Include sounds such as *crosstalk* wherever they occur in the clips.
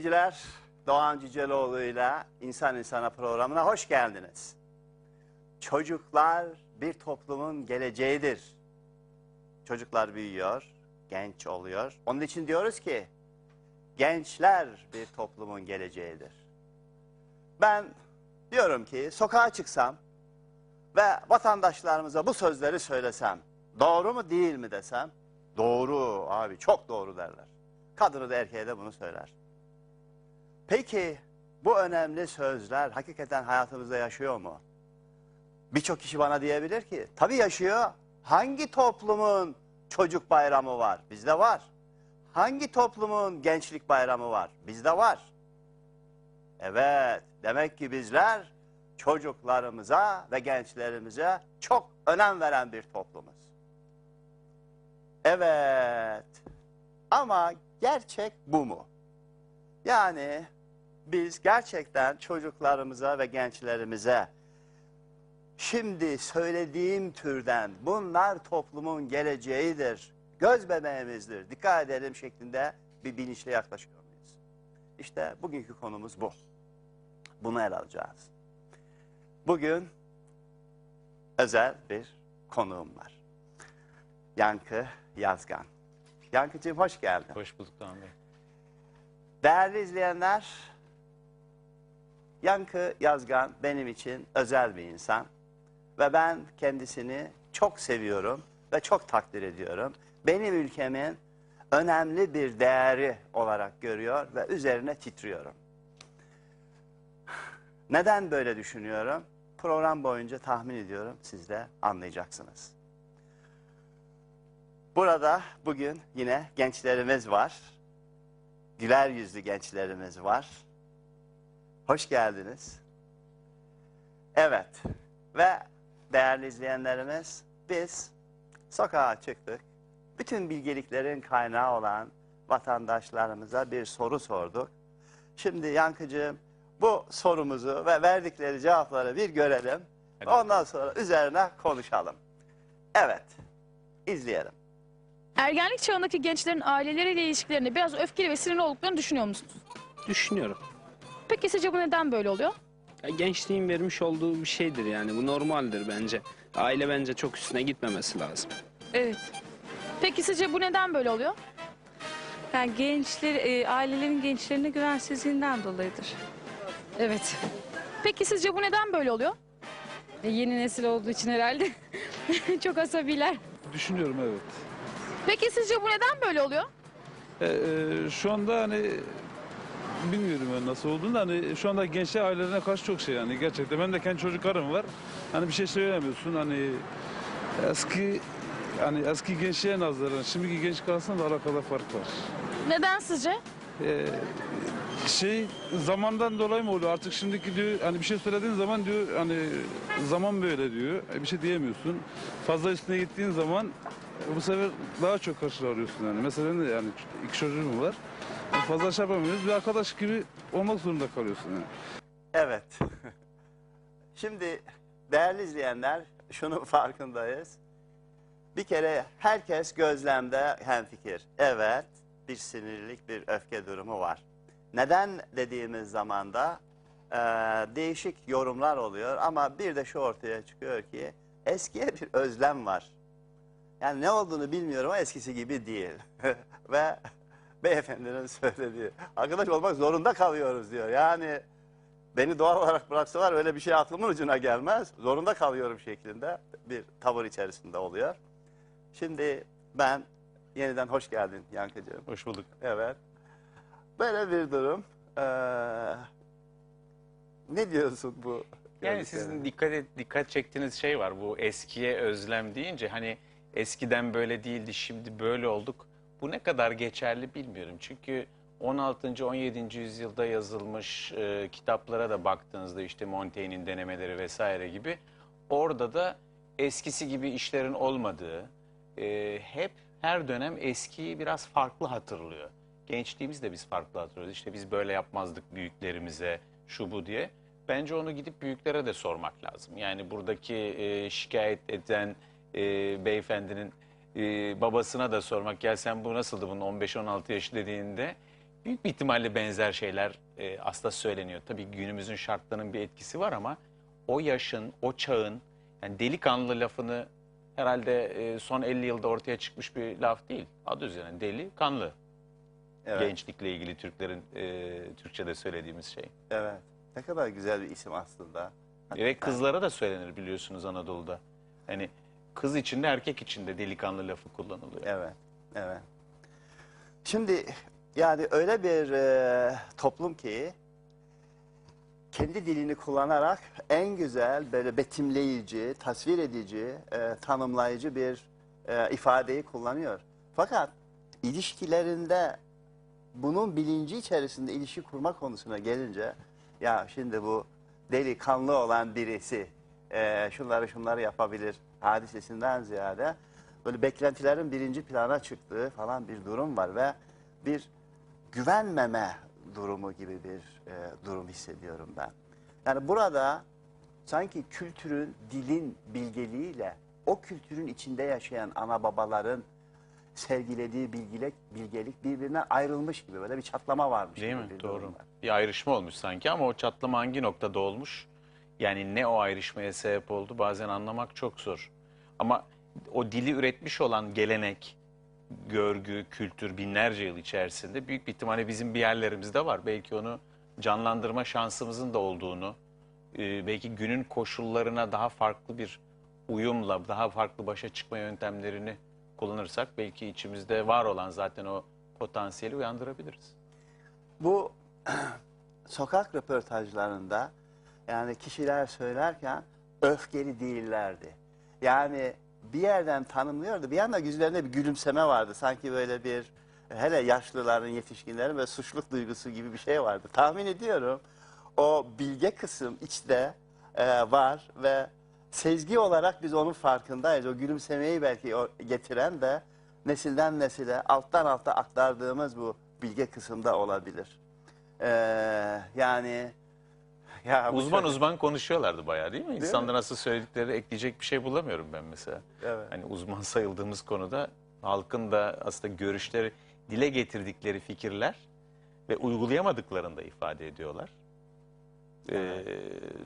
İzleyiciler, Doğan Cüceloğlu ile İnsan İnsana programına hoş geldiniz. Çocuklar bir toplumun geleceğidir. Çocuklar büyüyor, genç oluyor. Onun için diyoruz ki gençler bir toplumun geleceğidir. Ben diyorum ki sokağa çıksam ve vatandaşlarımıza bu sözleri söylesem doğru mu değil mi desem doğru abi çok doğru derler. Kadını da erkeğe de bunu söyler. Peki bu önemli sözler hakikaten hayatımızda yaşıyor mu? Birçok kişi bana diyebilir ki tabii yaşıyor. Hangi toplumun çocuk bayramı var? Bizde var. Hangi toplumun gençlik bayramı var? Bizde var. Evet, demek ki bizler çocuklarımıza ve gençlerimize çok önem veren bir toplumuz. Evet. Ama gerçek bu mu? Yani biz gerçekten çocuklarımıza ve gençlerimize şimdi söylediğim türden bunlar toplumun geleceğidir, göz bebeğimizdir, dikkat edelim şeklinde bir bilinçle yaklaşıyor muyuz? İşte bugünkü konumuz bu. Bunu ele alacağız. Bugün özel bir konuğum var. Yankı Yazgan. Yankıcığım hoş geldin. Hoş bulduk Doğan Bey. Değerli izleyenler, Yankı Yazgan benim için özel bir insan ve ben kendisini çok seviyorum ve çok takdir ediyorum. Benim ülkemin önemli bir değeri olarak görüyor ve üzerine titriyorum. Neden böyle düşünüyorum? Program boyunca tahmin ediyorum siz de anlayacaksınız. Burada bugün yine gençlerimiz var. Güler yüzlü gençlerimiz var. Hoş geldiniz. Evet ve değerli izleyenlerimiz biz sokağa çıktık. Bütün bilgeliklerin kaynağı olan vatandaşlarımıza bir soru sorduk. Şimdi Yankıcığım bu sorumuzu ve verdikleri cevapları bir görelim. Hadi Ondan sonra üzerine konuşalım. Evet, izleyelim. Ergenlik çağındaki gençlerin aileleriyle ilişkilerinde biraz öfkeli ve sinirli olduklarını düşünüyor musunuz? Düşünüyorum. Peki sizce bu neden böyle oluyor? Ya gençliğin vermiş olduğu bir şeydir yani bu normaldir bence. Aile bence çok üstüne gitmemesi lazım. Evet. Peki sizce bu neden böyle oluyor? Yani gençler, e, ailelerin gençlerine güvensizliğinden dolayıdır. Evet. Peki sizce bu neden böyle oluyor? E, yeni nesil olduğu için herhalde. *laughs* Çok asabiler. Düşünüyorum evet. Peki sizce bu neden böyle oluyor? E, e, şu anda hani bilmiyorum ben nasıl olduğunu hani şu anda gençler ailelerine karşı çok şey yani gerçekten. Benim de kendi çocuklarım var. Hani bir şey söyleyemiyorsun hani eski hani eski gençliğe nazaran şimdiki gençlik arasında da alakalı fark var. Neden sizce? E, şey zamandan dolayı mı oluyor artık şimdiki diyor hani bir şey söylediğin zaman diyor hani zaman böyle diyor E, bir şey diyemiyorsun fazla üstüne gittiğin zaman e, bu sefer daha çok karşılarıyorsun yani mesela benim de yani iki çocuğum var fazla şey yapamıyoruz bir arkadaş gibi olmak zorunda kalıyorsun yani. Evet. *laughs* Şimdi değerli izleyenler şunun *laughs* farkındayız. Bir kere herkes gözlemde hemfikir. Evet bir sinirlilik bir öfke durumu var. Neden dediğimiz zaman da e, değişik yorumlar oluyor ama bir de şu ortaya çıkıyor ki eskiye bir özlem var. Yani ne olduğunu bilmiyorum ama eskisi gibi değil. *laughs* Ve beyefendinin söylediği arkadaş olmak zorunda kalıyoruz diyor. Yani beni doğal olarak bıraksalar öyle bir şey aklımın ucuna gelmez. Zorunda kalıyorum şeklinde bir tavır içerisinde oluyor. Şimdi ben yeniden hoş geldin Yankıcığım. Hoş bulduk. Evet. Böyle bir durum. Ee, ne diyorsun bu? Yani sizin dikkat et, dikkat çektiğiniz şey var. Bu eskiye özlem deyince hani eskiden böyle değildi şimdi böyle olduk. Bu ne kadar geçerli bilmiyorum. Çünkü 16. 17. yüzyılda yazılmış e, kitaplara da baktığınızda işte Montaigne'in denemeleri vesaire gibi orada da eskisi gibi işlerin olmadığı e, hep her dönem eskiyi biraz farklı hatırlıyor. Gençliğimiz de biz farklı hatırlıyoruz. İşte biz böyle yapmazdık büyüklerimize şu bu diye. Bence onu gidip büyüklere de sormak lazım. Yani buradaki e, şikayet eden e, beyefendinin e, babasına da sormak. Gel sen bu nasıldı bunun 15-16 yaş dediğinde büyük bir ihtimalle benzer şeyler e, aslında söyleniyor. Tabii günümüzün şartlarının bir etkisi var ama o yaşın, o çağın yani delikanlı lafını herhalde e, son 50 yılda ortaya çıkmış bir laf değil. Adı üzerine deli, kanlı. Evet. Gençlikle ilgili Türklerin e, Türkçe'de söylediğimiz şey. Evet. Ne kadar güzel bir isim aslında. Ve kızlara da söylenir biliyorsunuz Anadolu'da. Hani kız içinde erkek içinde delikanlı lafı kullanılıyor. Evet, evet. Şimdi yani öyle bir e, toplum ki kendi dilini kullanarak en güzel böyle betimleyici, tasvir edici, e, tanımlayıcı bir e, ifadeyi kullanıyor. Fakat ilişkilerinde bunun bilinci içerisinde ilişki kurma konusuna gelince ya şimdi bu delikanlı olan birisi e, şunları şunları yapabilir hadisesinden ziyade böyle beklentilerin birinci plana çıktığı falan bir durum var ve bir güvenmeme durumu gibi bir e, durum hissediyorum ben. Yani burada sanki kültürün, dilin bilgeliğiyle o kültürün içinde yaşayan ana babaların sergilediği bilgilik, bilgelik birbirinden ayrılmış gibi böyle bir çatlama varmış. Değil mi? Doğru. Bir ayrışma olmuş sanki ama o çatlama hangi noktada olmuş? Yani ne o ayrışmaya sebep oldu bazen anlamak çok zor. Ama o dili üretmiş olan gelenek, görgü, kültür binlerce yıl içerisinde büyük bir ihtimalle bizim bir yerlerimizde var. Belki onu canlandırma şansımızın da olduğunu, e, belki günün koşullarına daha farklı bir uyumla, daha farklı başa çıkma yöntemlerini kullanırsak belki içimizde var olan zaten o potansiyeli uyandırabiliriz. Bu *clears throat* sokak röportajlarında yani kişiler söylerken öfkeli değillerdi. Yani bir yerden tanımlıyordu. Bir yanda yüzlerinde bir gülümseme vardı. Sanki böyle bir hele yaşlıların, yetişkinlerin ve suçluluk duygusu gibi bir şey vardı. Tahmin ediyorum o bilge kısım içte e, var ve sezgi olarak biz onun farkındayız. O gülümsemeyi belki getiren de nesilden nesile alttan alta aktardığımız bu bilge kısımda olabilir. Ee, yani *laughs* ya bu Uzman çok- uzman konuşuyorlardı bayağı değil mi? mi? İnsanlar nasıl söyledikleri ekleyecek bir şey bulamıyorum ben mesela. Evet. Hani uzman *laughs* sayıldığımız konuda halkın da aslında görüşleri, dile getirdikleri fikirler ve uygulayamadıklarını da ifade ediyorlar. Ee,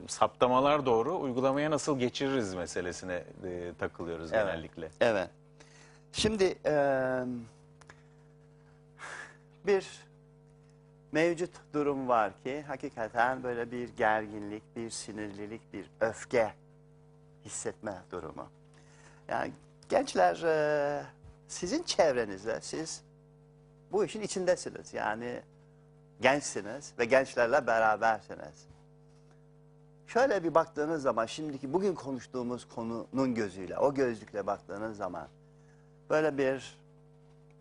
saptamalar doğru, uygulamaya nasıl geçiririz meselesine e, takılıyoruz Evet. genellikle. Evet. Şimdi eee, bir mevcut durum var ki hakikaten böyle bir gerginlik, bir sinirlilik, bir öfke hissetme durumu. Yani gençler eee, sizin çevrenizde siz bu işin içindesiniz. Yani gençsiniz ve gençlerle berabersiniz. Şöyle bir baktığınız zaman şimdiki bugün konuştuğumuz konunun gözüyle, o gözlükle baktığınız zaman böyle bir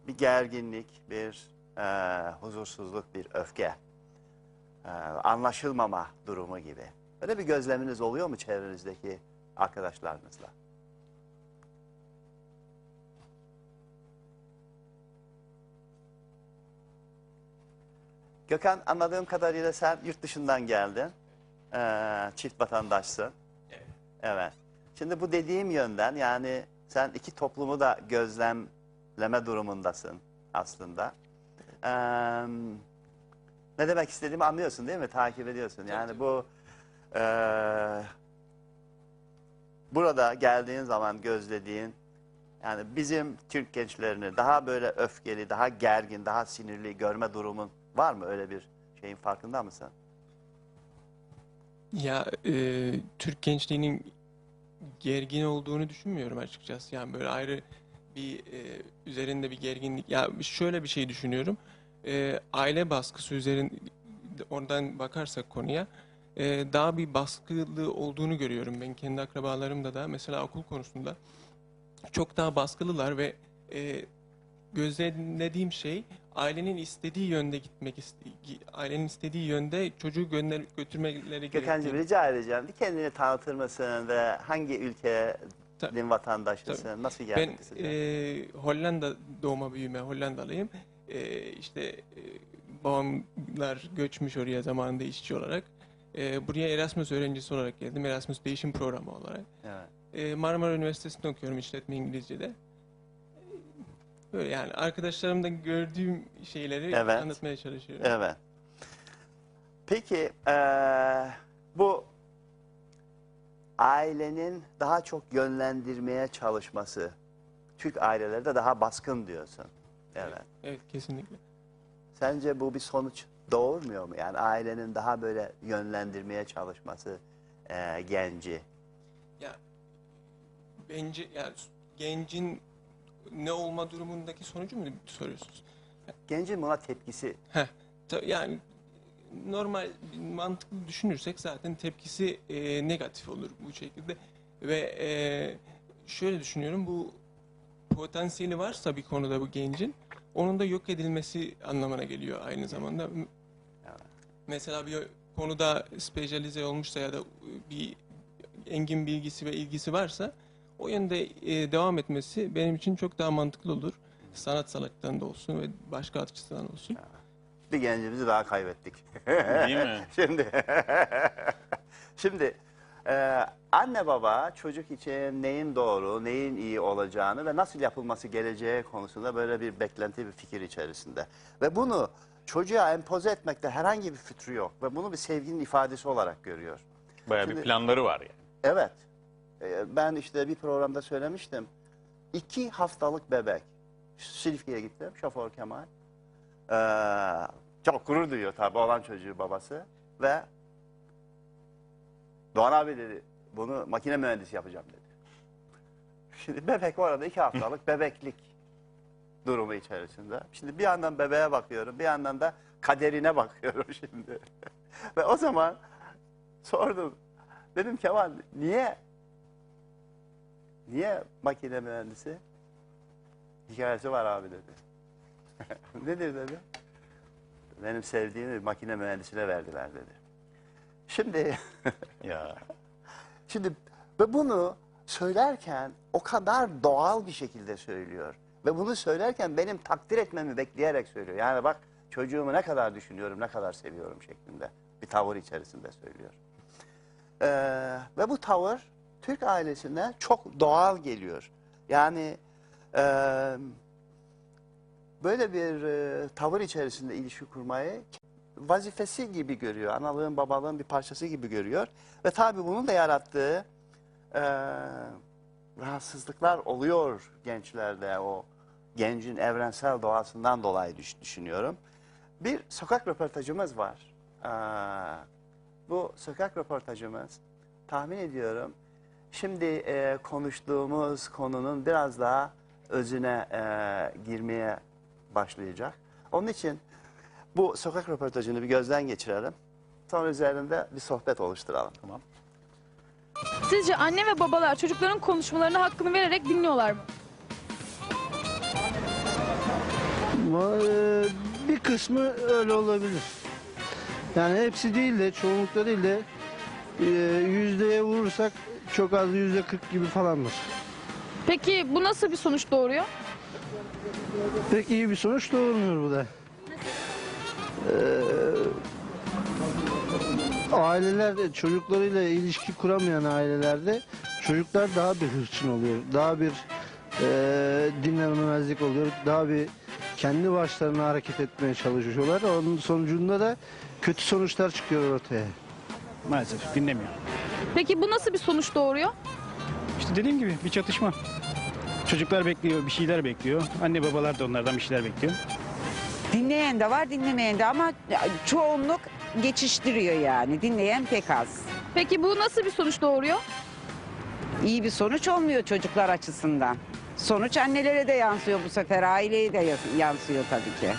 bir gerginlik, bir eee, huzursuzluk, bir öfke, eee, anlaşılmama durumu gibi. Böyle bir gözleminiz oluyor mu çevrenizdeki arkadaşlarınızla? Gökhan anladığım kadarıyla sen yurt dışından geldin. Eee, çift vatandaşsın. Evet. Şimdi bu dediğim yönden yani sen iki toplumu da gözlemleme durumundasın aslında. Eee, ne demek istediğimi anlıyorsun değil mi? Takip ediyorsun. Yani bu eee, burada geldiğin zaman gözlediğin yani bizim Türk gençlerini daha böyle öfkeli, daha gergin, daha sinirli görme durumun var mı? Öyle bir şeyin farkında mısın? Ya e, Türk gençliğinin gergin olduğunu düşünmüyorum açıkçası. Yani böyle ayrı bir e, üzerinde bir gerginlik. Ya şöyle bir şey düşünüyorum. E, aile baskısı üzerin oradan bakarsak konuya e, daha bir baskılı olduğunu görüyorum ben kendi akrabalarımda da. Mesela okul konusunda çok daha baskılılar ve e, gözlemlediğim şey ailenin istediği yönde gitmek iste- ailenin istediği yönde çocuğu gönder götürmeleri Gökhan'cığım gerektiğini. rica edeceğim. Bir kendini tanıtır mısın ve hangi ülkenin Tabii. vatandaşısın? Nasıl geldin Ben e, Hollanda doğma büyüme Hollandalıyım. E, işte e, babamlar göçmüş oraya zamanında işçi olarak. E, buraya Erasmus öğrencisi olarak geldim. Erasmus değişim programı olarak. Evet. E, Marmara Üniversitesi'nde okuyorum işletme İngilizce'de. Böyle yani arkadaşlarımda gördüğüm şeyleri Evet. anlatmaya çalışıyorum. Evet. Peki eee, bu ailenin daha çok yönlendirmeye çalışması Türk ailelerde daha baskın diyorsun. Evet. Evet kesinlikle. Sence bu bir sonuç doğurmuyor mu? Yani ailenin daha böyle yönlendirmeye çalışması eee, genci. Ya bence yani gencin ne olma durumundaki sonucu mu soruyorsunuz? Gencin buna tepkisi. Ta- Yani normal mantıklı düşünürsek zaten tepkisi e, negatif olur bu şekilde ve e, şöyle düşünüyorum bu potansiyeli varsa bir konuda bu gencin onun da yok edilmesi anlamına geliyor aynı zamanda. Mesela bir konuda spesyalize olmuşsa ya da bir engin bilgisi ve ilgisi varsa o yönde e, devam etmesi benim için çok daha mantıklı olur. Sanat salaktan da olsun ve başka açıdan olsun. Bir gencimizi daha kaybettik. Değil mi? *laughs* Şimdi *laughs* şimdi e, anne baba çocuk için neyin doğru, neyin iyi olacağını ve nasıl yapılması geleceği konusunda böyle bir beklenti, bir fikir içerisinde. Ve bunu çocuğa empoze etmekte herhangi bir fütrü yok ve bunu bir sevginin ifadesi olarak görüyor. Bayağı Şimdi- bir planları var yani. Evet. E, ben işte bir programda söylemiştim. İki haftalık bebek. Silifke'ye gittim. Şoför Kemal. Ee, çok gurur duyuyor tabii olan çocuğu babası. Ve Doğan abi dedi bunu makine mühendisi yapacağım dedi. Şimdi bebek orada iki haftalık *laughs* bebeklik durumu içerisinde. Şimdi bir yandan bebeğe bakıyorum, bir yandan da kaderine bakıyorum *laughs* şimdi. Ve o zaman sordum. Dedim Kemal niye niye makine mühendisi? Hikayesi var abi dedi. *laughs* Nedir dedi? Benim sevdiğimi makine mühendisine verdiler dedi. Şimdi *laughs* Ya. Şimdi ve bunu söylerken o kadar doğal bir şekilde söylüyor. Ve bunu söylerken benim takdir etmemi bekleyerek söylüyor. Yani bak çocuğumu ne kadar düşünüyorum, ne kadar seviyorum şeklinde bir tavır içerisinde söylüyor. Ee, ve bu tavır Türk ailesine çok doğal geliyor. Yani e, böyle bir e, tavır içerisinde ilişki kurmayı vazifesi gibi görüyor. Analığın babalığın bir parçası gibi görüyor. Ve tabii bunun da yarattığı e, rahatsızlıklar oluyor gençlerde o gencin evrensel doğasından dolayı düş- düşünüyorum. Bir sokak röportajımız var. Ee, bu sokak röportajımız tahmin ediyorum şimdi e, konuştuğumuz konunun biraz daha özüne e, girmeye başlayacak. Onun için bu sokak röportajını bir gözden geçirelim. Sonra üzerinde bir sohbet oluşturalım. Tamam. Sizce anne ve babalar çocukların konuşmalarına hakkını vererek dinliyorlar mı? E, bir kısmı öyle olabilir. Yani hepsi değil de çoğunlukla değil de e, yüzdeye vurursak çok az yüzde 40 gibi falandır. Peki bu nasıl bir sonuç doğuruyor? Pek iyi bir sonuç doğurmuyor bu da. Ee, ailelerde çocuklarıyla ilişki kuramayan ailelerde çocuklar daha bir hırçın oluyor. Daha bir e, dinlememezlik oluyor. Daha bir kendi başlarına hareket etmeye çalışıyorlar. Onun sonucunda da kötü sonuçlar çıkıyor ortaya. Maalesef dinlemiyor. Peki bu nasıl bir sonuç doğuruyor? İşte dediğim gibi bir çatışma. Çocuklar bekliyor, bir şeyler bekliyor. Anne babalar da onlardan bir şeyler bekliyor. Dinleyen de var, dinlemeyen de ama çoğunluk geçiştiriyor yani. Dinleyen pek az. Peki bu nasıl bir sonuç doğuruyor? İyi bir sonuç olmuyor çocuklar açısından. Sonuç annelere de yansıyor bu sefer, aileye de yansıyor tabii ki.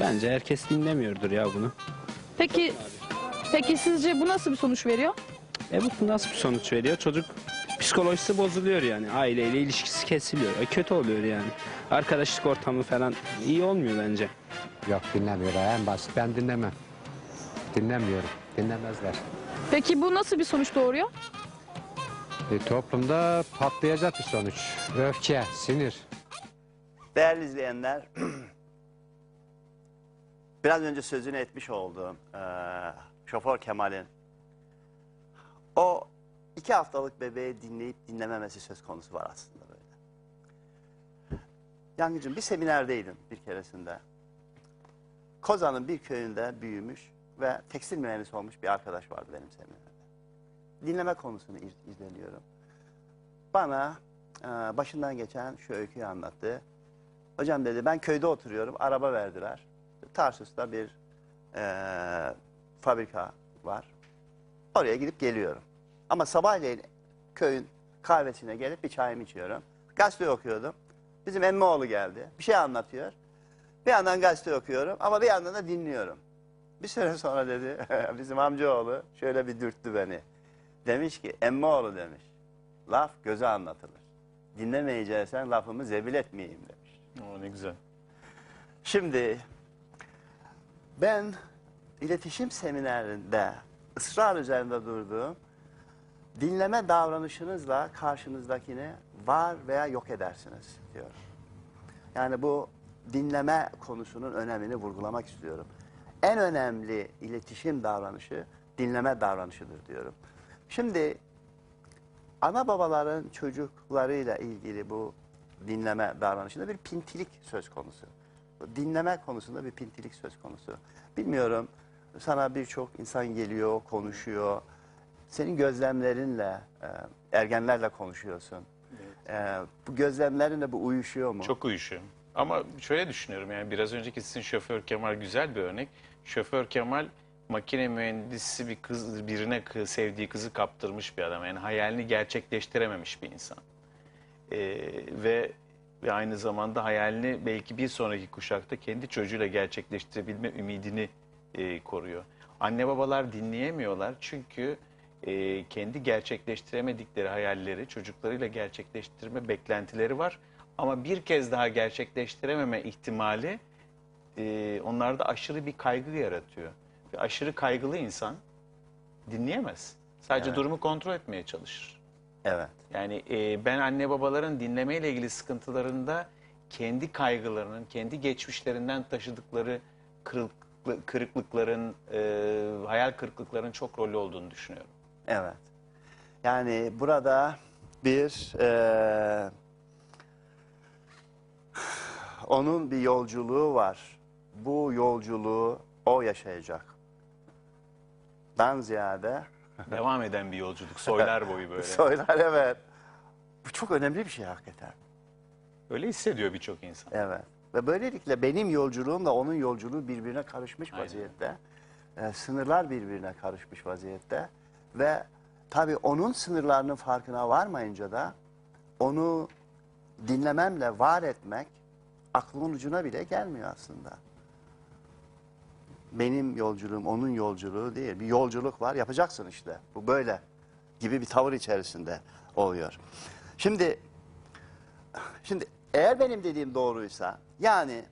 Bence herkes dinlemiyordur ya bunu. Peki peki sizce bu nasıl bir sonuç veriyor? E bu nasıl bir sonuç veriyor? Çocuk psikolojisi bozuluyor yani. Aileyle ilişkisi kesiliyor. E kötü oluyor yani. Arkadaşlık ortamı falan iyi olmuyor bence. Yok dinlemiyorlar en basit ben dinlemem. Dinlemiyorum. Dinlemezler. Peki bu nasıl bir sonuç doğuruyor? E, toplumda patlayacak bir sonuç. Öfke, sinir. Değerli izleyenler, *clears throat* biraz önce sözünü etmiş olduğum eee şoför Kemal'in o iki haftalık bebeği dinleyip dinlememesi söz konusu var aslında böyle. Yangıcığım bir seminerdeydim bir keresinde. Kozan'ın bir köyünde büyümüş ve tekstil mühendisi olmuş bir arkadaş vardı benim seminerde. Dinleme konusunu iz- izleniyorum. Bana e, başından geçen şu öyküyü anlattı. Hocam dedi ben köyde oturuyorum, araba verdiler. Tarsus'ta bir e, fabrika var. Oraya gidip geliyorum. Ama sabahleyin köyün kahvesine gelip bir çayımı içiyorum. Gazete okuyordum. Bizim emmoğlu geldi. Bir şey anlatıyor. Bir yandan gazete okuyorum ama bir yandan da dinliyorum. Bir süre *laughs* sonra dedi *laughs* bizim amcaoğlu şöyle bir dürttü beni. Demiş ki emmoğlu demiş. Laf göze anlatılır. Dinlemeyeceksen lafımı zebil etmeyeyim demiş. O ne güzel. Şimdi ben iletişim seminerinde ısrar üzerinde durduğum dinleme davranışınızla karşınızdakini var veya yok edersiniz diyorum. Yani bu dinleme konusunun önemini vurgulamak istiyorum. En önemli iletişim davranışı dinleme davranışıdır diyorum. Şimdi ana babaların çocuklarıyla ilgili bu dinleme davranışında bir pintilik söz konusu. Dinleme konusunda bir pintilik söz konusu. Bilmiyorum sana birçok insan geliyor, konuşuyor. Senin gözlemlerinle, e, ergenlerle konuşuyorsun. E, bu gözlemlerinle bu uyuşuyor mu? Çok uyuşuyor. Ama şöyle düşünüyorum yani biraz önceki sizin şoför Kemal güzel bir örnek. Şoför Kemal makine mühendisi bir kız birine sevdiği kızı kaptırmış bir adam. Yani hayalini gerçekleştirememiş bir insan. Ee, ve ve aynı zamanda hayalini belki bir sonraki kuşakta kendi çocuğuyla gerçekleştirebilme ümidini e, koruyor. Anne babalar dinleyemiyorlar çünkü e, kendi gerçekleştiremedikleri hayalleri çocuklarıyla gerçekleştirme beklentileri var. Ama bir kez daha gerçekleştirememe ihtimali e, onlarda aşırı bir kaygı yaratıyor. Ve aşırı kaygılı insan dinleyemez. Sadece Evet. durumu kontrol etmeye çalışır. Evet. Yani e, ben anne babaların dinlemeyle ilgili sıkıntılarında kendi kaygılarının, kendi geçmişlerinden taşıdıkları kırıklı- kırıklıkların, e, hayal kırıklıkların çok rolü olduğunu düşünüyorum. Evet. Yani burada bir eee, onun bir yolculuğu var. Bu yolculuğu o yaşayacak. Ben ziyade Devam eden bir yolculuk, soylar boyu böyle. *laughs* Soylar evet. Bu çok önemli bir şey hakikaten. Öyle hissediyor birçok insan. Evet. Ve böylelikle benim yolculuğumla onun yolculuğu birbirine karışmış vaziyette. Ee, sınırlar birbirine karışmış vaziyette. Ve tabii onun sınırlarının farkına varmayınca da onu dinlememle var etmek aklımın ucuna bile gelmiyor aslında. Benim yolculuğum onun yolculuğu değil. Bir yolculuk var yapacaksın işte. Bu böyle gibi bir tavır içerisinde oluyor. Şimdi Şimdi eğer benim dediğim doğruysa yani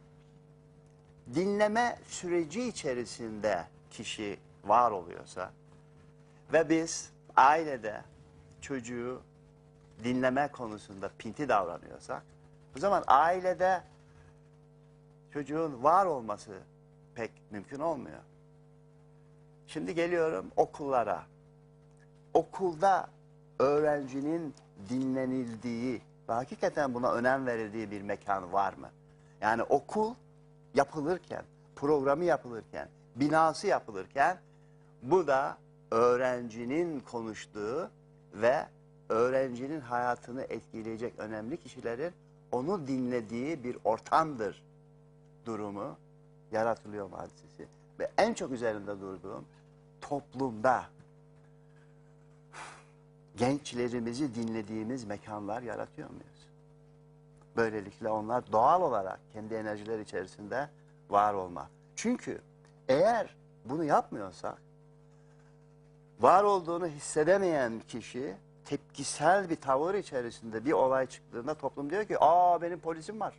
dinleme süreci içerisinde kişi var oluyorsa ve biz ailede çocuğu dinleme konusunda pinti davranıyorsak o zaman ailede çocuğun var olması pek mümkün olmuyor. Şimdi geliyorum okullara. Okulda öğrencinin dinlenildiği ve hakikaten buna önem verildiği bir mekan var mı? Yani okul yapılırken, programı yapılırken, binası yapılırken bu da öğrencinin konuştuğu ve öğrencinin hayatını etkileyecek önemli kişilerin onu dinlediği bir ortamdır durumu yaratılıyor hadisesi. Ve en çok üzerinde durduğum toplumda gençlerimizi dinlediğimiz mekanlar yaratıyor muyuz? Böylelikle onlar doğal olarak kendi enerjiler içerisinde var olma. Çünkü eğer bunu yapmıyorsak var olduğunu hissedemeyen kişi tepkisel bir tavır içerisinde bir olay çıktığında toplum diyor ki aa benim polisim var.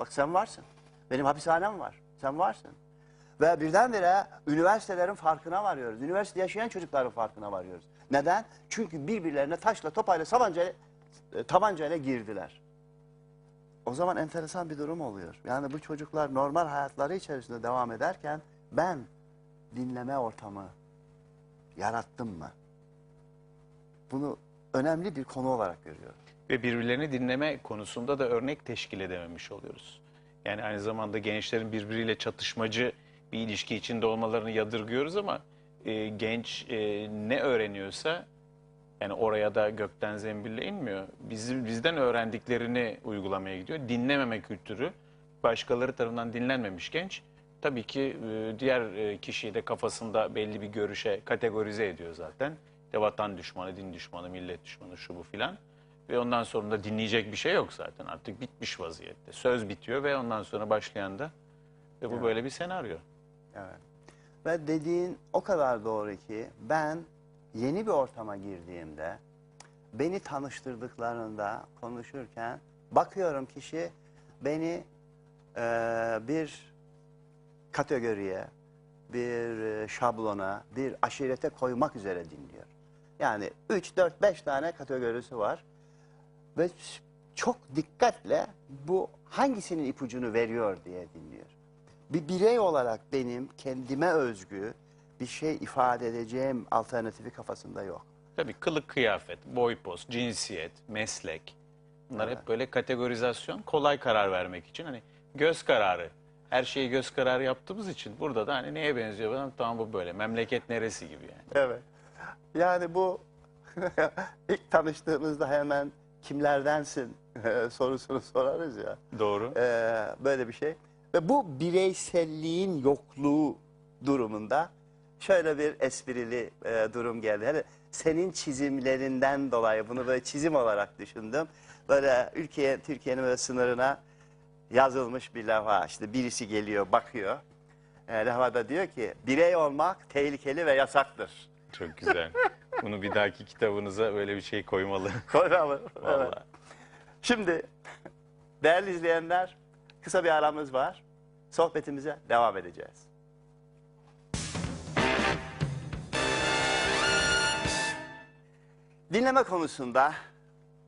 Bak sen varsın. Benim hapishanem var. Sen varsın. Ve birdenbire üniversitelerin farkına varıyoruz. Üniversite yaşayan çocukların farkına varıyoruz. Neden? Çünkü birbirlerine taşla, topayla, tabancayla, e, tabancayla girdiler. O zaman enteresan bir durum oluyor. Yani bu çocuklar normal hayatları içerisinde devam ederken ben dinleme ortamı yarattım mı? Bunu önemli bir konu olarak görüyorum. ve birbirlerini dinleme konusunda da örnek teşkil edememiş oluyoruz. Yani aynı zamanda gençlerin birbiriyle çatışmacı bir ilişki içinde olmalarını yadırgıyoruz ama e, genç e, ne öğreniyorsa yani oraya da gökten zembille inmiyor. Bizi, bizden öğrendiklerini uygulamaya gidiyor. Dinlememe kültürü başkaları tarafından dinlenmemiş genç tabii ki e, diğer e, kişiyi de kafasında belli bir görüşe kategorize ediyor zaten. İşte vatan düşmanı, din düşmanı, millet düşmanı şu bu filan. Ve ondan sonra da dinleyecek bir şey yok zaten. Artık bitmiş vaziyette. Söz bitiyor ve ondan sonra başlayan da ve bu Evet. böyle bir senaryo. Evet. Ve dediğin o kadar doğru ki ben yeni bir ortama girdiğimde beni tanıştırdıklarında konuşurken bakıyorum kişi beni eee, bir kategoriye, bir e, şablona, bir aşirete koymak üzere dinliyor. Yani 3, 4, 5 tane kategorisi var. Ve çok dikkatle bu hangisinin ipucunu veriyor diye dinliyor. Bir birey olarak benim kendime özgü bir şey ifade edeceğim alternatifi kafasında yok. Tabii kılık kıyafet, boy poz, cinsiyet, meslek. Bunlar Evet. hep böyle kategorizasyon, kolay karar vermek için. Hani göz kararı. Her şeyi göz kararı yaptığımız için burada da hani neye benziyor falan tamam bu böyle. Memleket neresi gibi yani. Evet. Yani bu *laughs* ilk tanıştığımızda hemen kimlerdensin *laughs* sorusunu sorarız ya. Doğru. Ee, böyle bir şey. Ve bu bireyselliğin yokluğu durumunda şöyle bir esprili e, durum geldi. Hani senin çizimlerinden dolayı bunu böyle çizim olarak düşündüm. Böyle ülkeye, Türkiye'nin böyle sınırına yazılmış bir levha. İşte birisi geliyor, bakıyor. E, levhada diyor ki birey olmak tehlikeli ve yasaktır. Çok güzel. Bunu bir dahaki kitabınıza böyle bir şey koymalı. *laughs* Koymalı. Vallahi. Evet. Şimdi değerli izleyenler kısa bir aramız var. Sohbetimize devam edeceğiz. Dinleme konusunda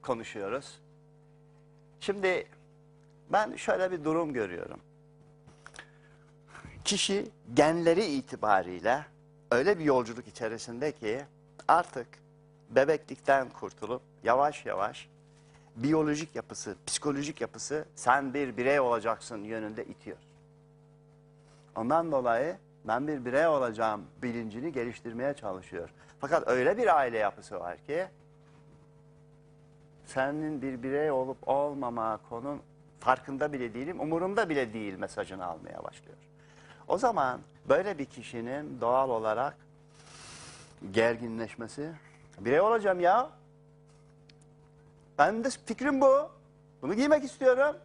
konuşuyoruz. Şimdi ben şöyle bir durum görüyorum. Kişi genleri itibariyle öyle bir yolculuk içerisinde ki artık bebeklikten kurtulup yavaş yavaş biyolojik yapısı, psikolojik yapısı sen bir birey olacaksın yönünde itiyor. Ondan dolayı ben bir birey olacağım bilincini geliştirmeye çalışıyor. Fakat öyle bir aile yapısı var ki senin bir birey olup olmama konun farkında bile değilim, umurumda bile değil mesajını almaya başlıyor. O zaman böyle bir kişinin doğal olarak gerginleşmesi, birey olacağım ya, benim de fikrim bu, bunu giymek istiyorum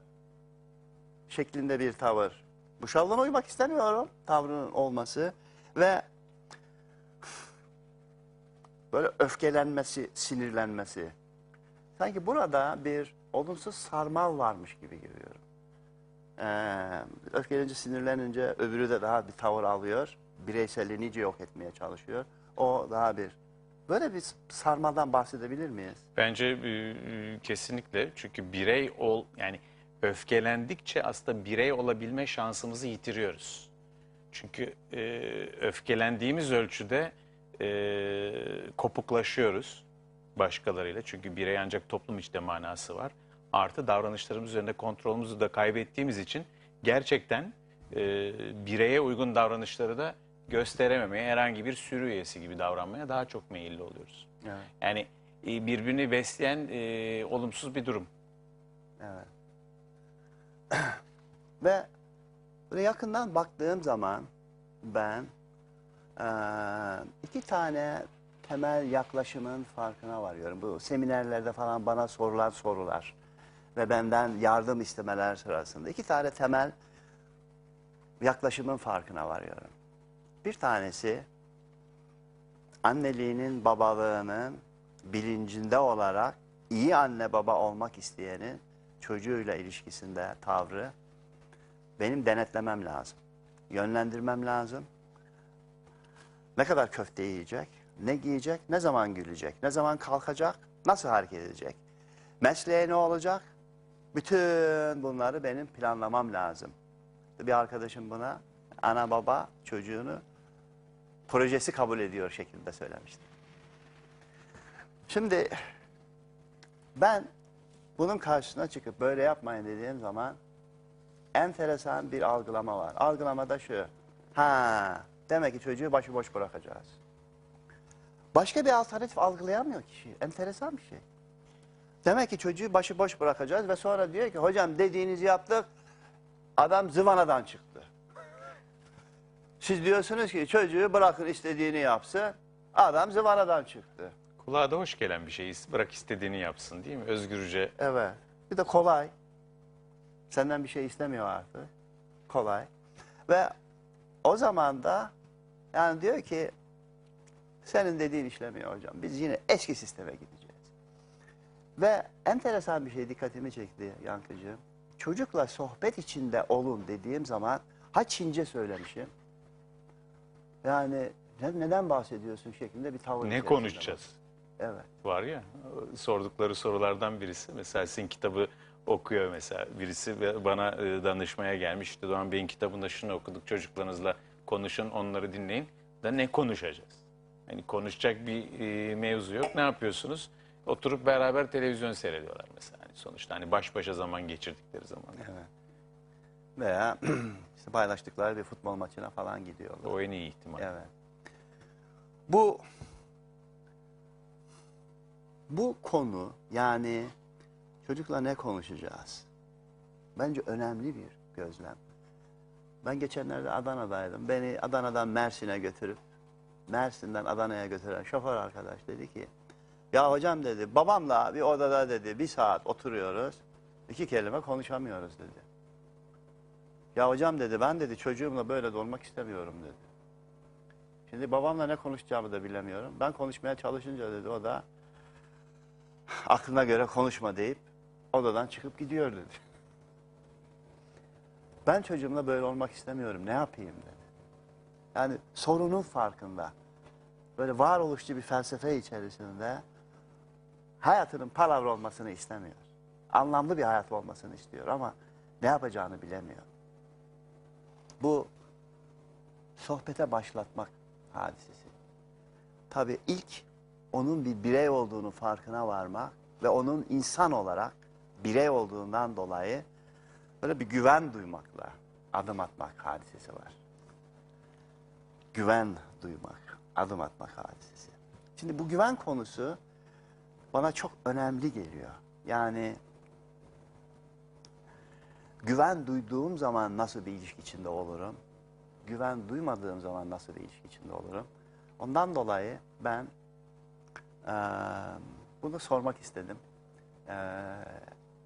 şeklinde bir tavır. Bu şablona uymak istemiyorum tavrının olması ve böyle öfkelenmesi, sinirlenmesi. Sanki burada bir olumsuz sarmal varmış gibi görüyorum. Ee, öfkelenince, sinirlenince öbürü de daha bir tavır alıyor. Bireyselliğini iyice yok etmeye çalışıyor. O daha bir... Böyle bir sarmaldan bahsedebilir miyiz? Bence e, e, kesinlikle çünkü birey ol yani öfkelendikçe aslında birey olabilme şansımızı yitiriyoruz. Çünkü e, öfkelendiğimiz ölçüde e, kopuklaşıyoruz başkalarıyla. Çünkü birey ancak toplum içinde manası var. Artı davranışlarımız üzerinde kontrolümüzü de kaybettiğimiz için gerçekten e, bireye uygun davranışları da gösterememeye, herhangi bir sürü üyesi gibi davranmaya daha çok meyilli oluyoruz. Evet. Yani e, birbirini besleyen e, olumsuz bir durum. Evet. *clears throat* Ve böyle yakından baktığım zaman ben eee, iki tane temel yaklaşımın farkına varıyorum. Bu seminerlerde falan bana sorulan sorular ve benden yardım istemeler sırasında iki tane temel yaklaşımın farkına varıyorum. Bir tanesi anneliğinin, babalığının bilincinde olarak iyi anne baba olmak isteyenin çocuğuyla ilişkisinde tavrı benim denetlemem lazım. Yönlendirmem lazım. Ne kadar köfte yiyecek, ne giyecek, ne zaman gülecek, ne zaman kalkacak, nasıl hareket edecek, mesleğe ne olacak? Bütün bunları benim planlamam lazım. Bir arkadaşım buna ana baba çocuğunu projesi kabul ediyor şeklinde söylemişti. Şimdi ben bunun karşısına çıkıp böyle yapmayın dediğim zaman enteresan bir algılama var. Algılama da şu. Ha, demek ki çocuğu başıboş bırakacağız. Başka bir alternatif algılayamıyor kişi. Enteresan bir şey. Demek ki çocuğu başıboş bırakacağız ve sonra diyor ki hocam dediğinizi yaptık. Adam zıvanadan çıktı. Siz diyorsunuz ki çocuğu bırakın istediğini yapsın. Adam zıvanadan çıktı. Kulağa da hoş gelen bir şey. Bırak istediğini yapsın değil mi? Özgürce. Evet. Bir de kolay. Senden bir şey istemiyor artık. Kolay. Ve o zaman da yani diyor ki senin dediğin işlemiyor hocam. Biz yine eski sisteme gideceğiz. Ve enteresan bir şey dikkatimi çekti Yankıcığım. Çocukla sohbet içinde olun dediğim zaman ha Çince söylemişim. Yani ne- neden bahsediyorsun şeklinde bir tavır. Ne konuşacağız? var. Evet. Var ya sordukları sorulardan birisi. Mesela sizin kitabı okuyor mesela birisi ve bana e, danışmaya gelmiş. İşte Doğan Bey'in kitabında şunu okuduk çocuklarınızla konuşun onları dinleyin. Da ne konuşacağız? Hani konuşacak bir e, mevzu yok. Ne yapıyorsunuz? Oturup beraber televizyon seyrediyorlar mesela. Hani sonuçta hani baş başa zaman geçirdikleri zaman. Evet. Veya *clears throat* işte paylaştıkları bir futbol maçına falan gidiyorlar. O en iyi ihtimal. Evet. Bu bu konu yani çocukla ne konuşacağız? Bence önemli bir gözlem. Ben geçenlerde Adana'daydım. Beni Adana'dan Mersin'e götürüp Mersin'den Adana'ya götüren şoför arkadaş dedi ki ya hocam dedi babamla bir odada dedi bir saat oturuyoruz. iki kelime konuşamıyoruz dedi. Ya hocam dedi ben dedi çocuğumla böyle de olmak istemiyorum dedi. Şimdi babamla ne konuşacağımı da bilemiyorum. Ben konuşmaya çalışınca dedi o da aklına göre konuşma deyip odadan çıkıp gidiyor dedi. Ben çocuğumla böyle olmak istemiyorum ne yapayım dedi. Yani sorunun farkında. Böyle varoluşçu bir felsefe içerisinde hayatının palavra olmasını istemiyor. Anlamlı bir hayat olmasını istiyor ama ne yapacağını bilemiyor. Bu sohbete başlatmak hadisesi. Tabii ilk onun bir birey olduğunu farkına varmak ve onun insan olarak birey olduğundan dolayı böyle bir güven duymakla adım atmak hadisesi var. Güven duymak, adım atmak hadisesi. Şimdi bu güven konusu bana çok önemli geliyor. Yani güven duyduğum zaman nasıl bir ilişki içinde olurum? Güven duymadığım zaman nasıl bir ilişki içinde olurum? Ondan dolayı ben eee, bunu sormak istedim. Eee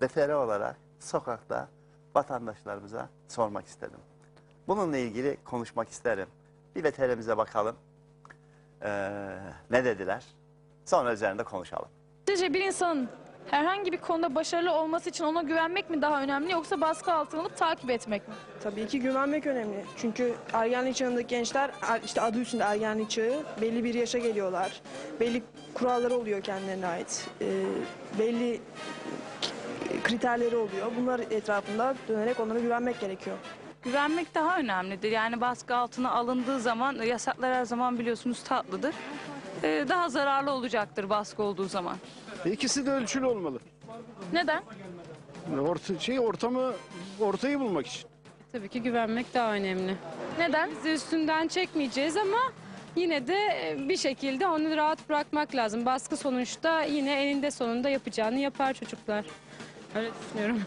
vetere olarak sokakta vatandaşlarımıza sormak istedim. Bununla ilgili konuşmak isterim. Bir veterimize bakalım. Eee, ne dediler? Sonra üzerinde konuşalım. Sizce bir insanın herhangi bir konuda başarılı olması için ona güvenmek mi daha önemli yoksa baskı altına alıp takip etmek mi? Tabii ki güvenmek önemli. Çünkü ergenlik çağındaki gençler er- işte adı üstünde ergenlik çağı belli bir yaşa geliyorlar. Belli kuralları oluyor kendilerine ait. Ee, belli kriterleri oluyor. Bunlar etrafında dönerek onlara güvenmek gerekiyor. Güvenmek daha önemlidir. Yani baskı altına alındığı zaman yasaklar her zaman biliyorsunuz tatlıdır. Ee, daha zararlı olacaktır baskı olduğu zaman. İkisi de ölçülü olmalı. Neden? Orta, şey ortamı ortayı bulmak için. Tabii ki güvenmek daha önemli. Neden? Biz de üstünden çekmeyeceğiz ama yine de e, bir şekilde onu rahat bırakmak lazım. Baskı sonuçta yine eninde sonunda yapacağını yapar çocuklar. Öyle düşünüyorum.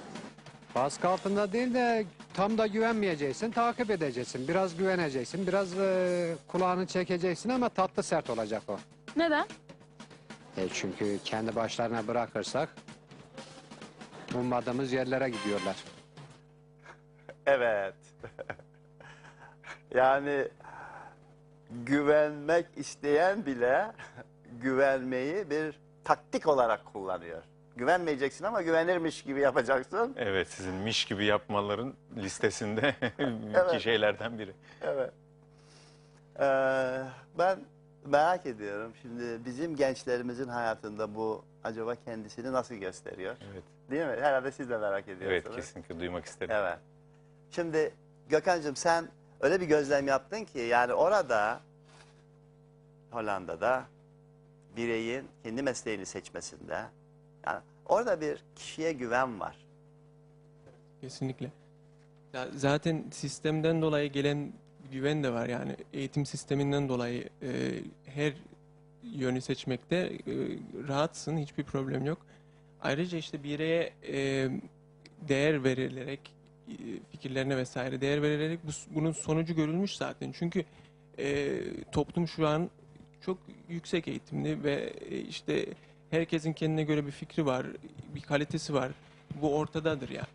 Baskı altında değil de tam da güvenmeyeceksin, takip edeceksin. Biraz güveneceksin, biraz e, kulağını çekeceksin ama tatlı sert olacak o. Neden? E çünkü kendi başlarına bırakırsak ummadığımız yerlere gidiyorlar. Evet. *laughs* yani güvenmek isteyen bile güvenmeyi bir taktik olarak kullanıyor. Güvenmeyeceksin ama güvenirmiş gibi yapacaksın. Evet sizin miş gibi yapmaların listesinde *laughs* Evet. şeylerden biri. Evet. Ee, ben merak ediyorum şimdi bizim gençlerimizin hayatında bu acaba kendisini nasıl gösteriyor? Evet. Değil mi? Herhalde siz de merak ediyorsunuz. Evet kesinlikle duymak isterim. Evet. Şimdi Gökhan'cığım sen öyle bir gözlem yaptın ki yani orada Hollanda'da bireyin kendi mesleğini seçmesinde yani Orada bir kişiye güven var. Kesinlikle. Ya zaten sistemden dolayı gelen güven de var yani eğitim sisteminden dolayı e, her yönü seçmekte e, rahatsın hiçbir problem yok. Ayrıca işte bireye e, değer verilerek e, fikirlerine vesaire değer verilerek bu, bunun sonucu görülmüş zaten. Çünkü e, toplum şu an çok yüksek eğitimli ve e, işte herkesin kendine göre bir fikri var, bir kalitesi var. Bu ortadadır yani.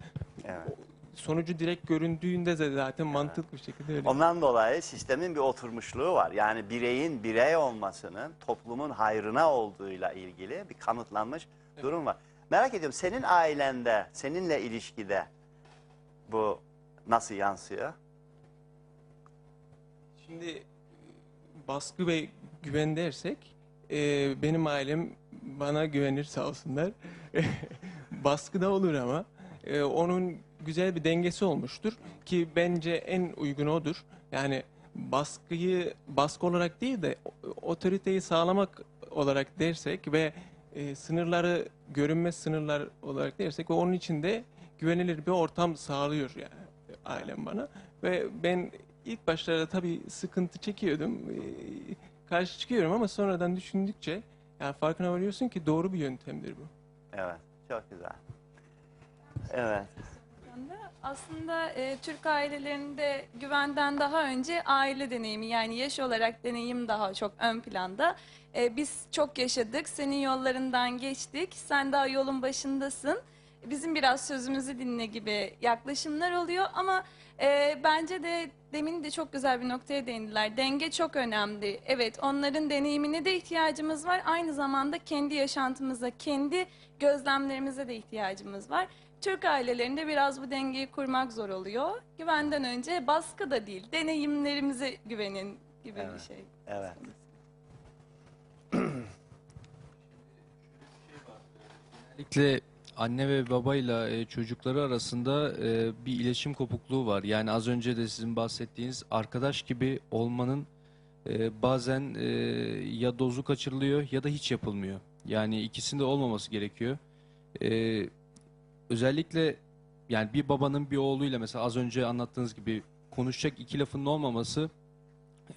Evet. Sonucu direkt göründüğünde de zaten mantıklı bir şekilde öyle. Ondan dolayı sistemin bir oturmuşluğu var. Yani bireyin birey olmasının toplumun hayrına olduğuyla ilgili bir kanıtlanmış durum var. Merak ediyorum senin ailende, seninle ilişkide bu nasıl yansıyor? Şimdi e, baskı ve güven dersek e, benim ailem bana güvenir sağ olsunlar. *laughs* baskı da olur ama e, onun güzel bir dengesi olmuştur ki bence en uygun odur. Yani baskıyı baskı olarak değil de otoriteyi sağlamak olarak dersek ve e, sınırları görünmez sınırlar olarak dersek ve onun için de güvenilir bir ortam sağlıyor yani ailem bana ve ben ilk başlarda tabii sıkıntı çekiyordum. e, karşı çıkıyorum ama sonradan düşündükçe yani farkına varıyorsun ki doğru bir yöntemdir bu. Evet, çok güzel. Evet. Aslında e, Türk ailelerinde güvenden daha önce aile deneyimi yani yaş olarak deneyim daha çok ön planda. E, biz çok yaşadık, senin yollarından geçtik, sen daha yolun başındasın. Bizim biraz sözümüzü dinle gibi yaklaşımlar oluyor ama e, bence de demin de çok güzel bir noktaya değindiler. Denge çok önemli. Evet onların deneyimine de ihtiyacımız var. Aynı zamanda kendi yaşantımıza, kendi gözlemlerimize de ihtiyacımız var. Türk ailelerinde biraz bu dengeyi kurmak zor oluyor. Güvenden önce baskı da değil, deneyimlerimize güvenin gibi bir şey. Evet. *clears throat* Özellikle anne ve babayla e, çocukları arasında e, bir iletişim kopukluğu var. Yani az önce de sizin bahsettiğiniz arkadaş gibi olmanın e, bazen e, ya dozu kaçırılıyor ya da hiç yapılmıyor. Yani ikisinde olmaması gerekiyor. E, özellikle yani bir babanın bir oğluyla mesela az önce anlattığınız gibi konuşacak iki lafının olmaması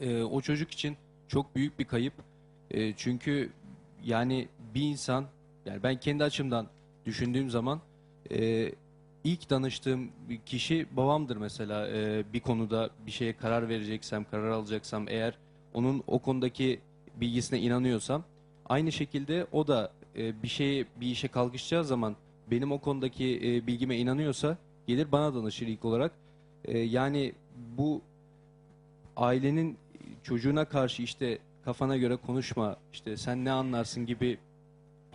e, o çocuk için çok büyük bir kayıp. E, çünkü yani bir insan yani ben kendi açımdan düşündüğüm zaman e, ilk danıştığım kişi babamdır mesela E, bir konuda bir şeye karar vereceksem, karar alacaksam eğer onun o konudaki bilgisine inanıyorsam aynı şekilde o da e, bir şeye bir işe kalkışacağı zaman benim o konudaki e, bilgime inanıyorsa gelir bana danışır ilk olarak. E, yani bu ailenin çocuğuna karşı işte kafana göre konuşma, işte sen ne anlarsın gibi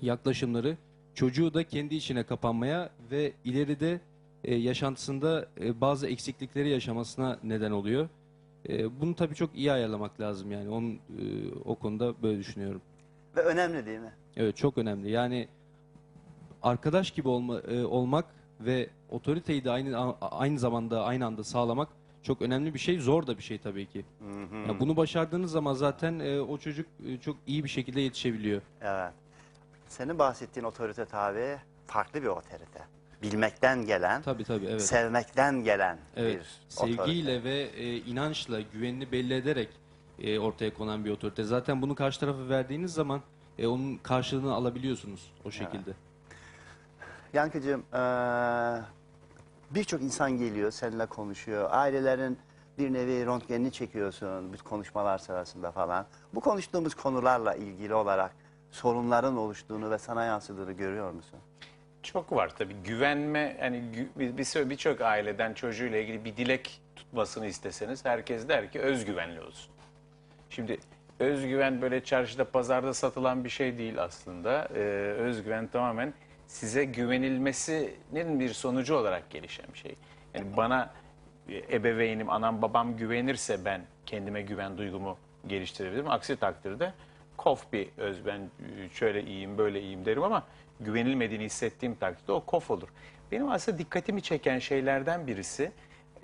yaklaşımları çocuğu da kendi içine kapanmaya ve ileride e, yaşantısında e, bazı eksiklikleri yaşamasına neden oluyor. E, bunu tabii çok iyi ayarlamak lazım yani. Onun e, o konuda böyle düşünüyorum. Ve önemli değil mi? Evet çok önemli. Yani arkadaş gibi olma, e, olmak ve otoriteyi de aynı aynı zamanda aynı anda sağlamak çok önemli bir şey. Zor da bir şey tabii ki. Ya bunu başardığınız zaman zaten e, o çocuk e, çok iyi bir şekilde yetişebiliyor. Evet. Senin bahsettiğin otorite tabi farklı bir otorite. Bilmekten gelen, Tabii tabii evet. sevmekten gelen Evet, bir otorite. sevgiyle ve e, inançla, güvenini belli ederek e, ortaya konan bir otorite. Zaten bunu karşı tarafa verdiğiniz zaman e, onun karşılığını alabiliyorsunuz o şekilde. Yankıcığım, eee, birçok insan geliyor, seninle konuşuyor. Ailelerin bir nevi röntgenini çekiyorsun konuşmalar sırasında falan. Bu konuştuğumuz konularla ilgili olarak sorunların oluştuğunu ve sana yansıdığını görüyor musun? Çok var tabii. Güvenme, hani gü- bir- bir- birçok aileden çocuğuyla ilgili bir dilek tutmasını isteseniz herkes der ki özgüvenli olsun. Şimdi özgüven böyle çarşıda pazarda satılan bir şey değil aslında. Ee, özgüven tamamen size güvenilmesinin bir sonucu olarak gelişen bir şey. Yani bana e, ebeveynim, anam babam güvenirse ben kendime güven duygumu geliştirebilirim. Aksi takdirde kof bir özben e, şöyle iyiyim böyle iyiyim derim ama güvenilmediğini hissettiğim takdirde o kof olur. Benim aslında dikkatimi çeken şeylerden birisi